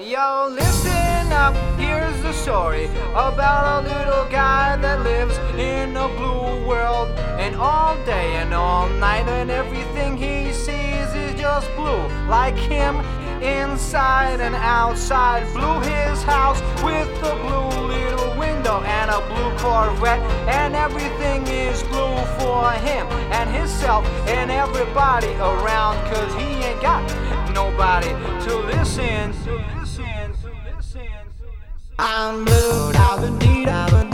Yo, listen up, here's the story about a little guy that lives in a blue world. And all day and all night, and everything he sees is just blue, like him inside and outside. blue. his house with a blue little window and a blue Corvette, and everything is blue for him and himself and everybody around, cause he ain't got nobody to listen. To listen. To listen. I'm blue. I've been deep. I've been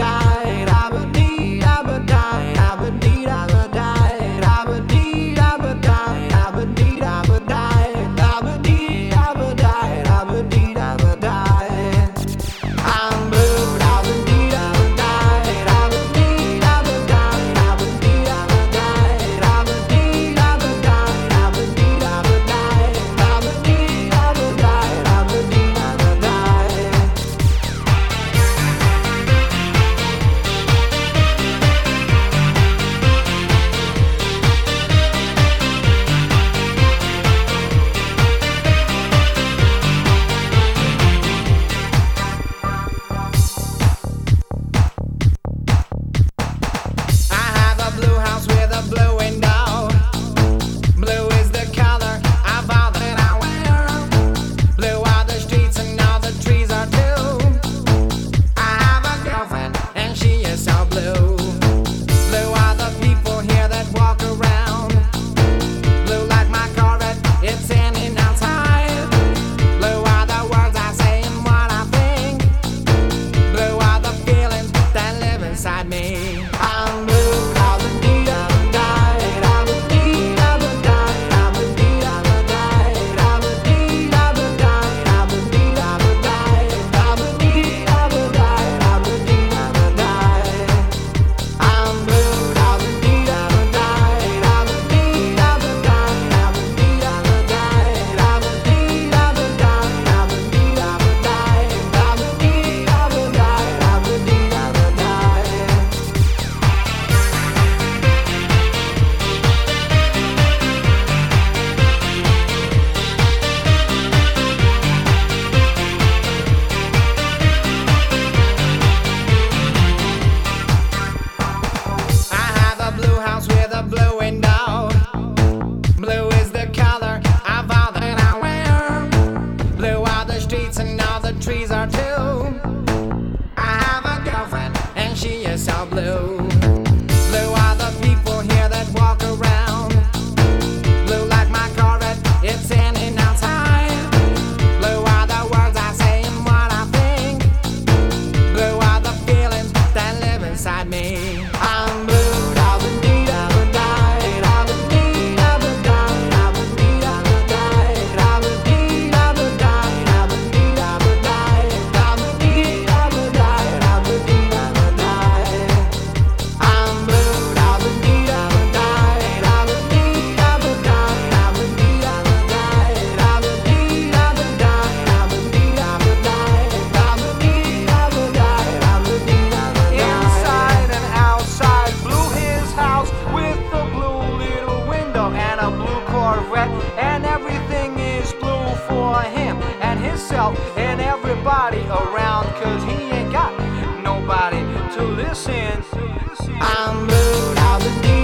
blue. Are the people here that walk around. Blue like my its in. Blue are the words I say and what I think. Blue are the feelings that live inside me. I'm blue. and everything is blue for him and himself and everybody around, cause he ain't got nobody to listen. I'm blue, how the deep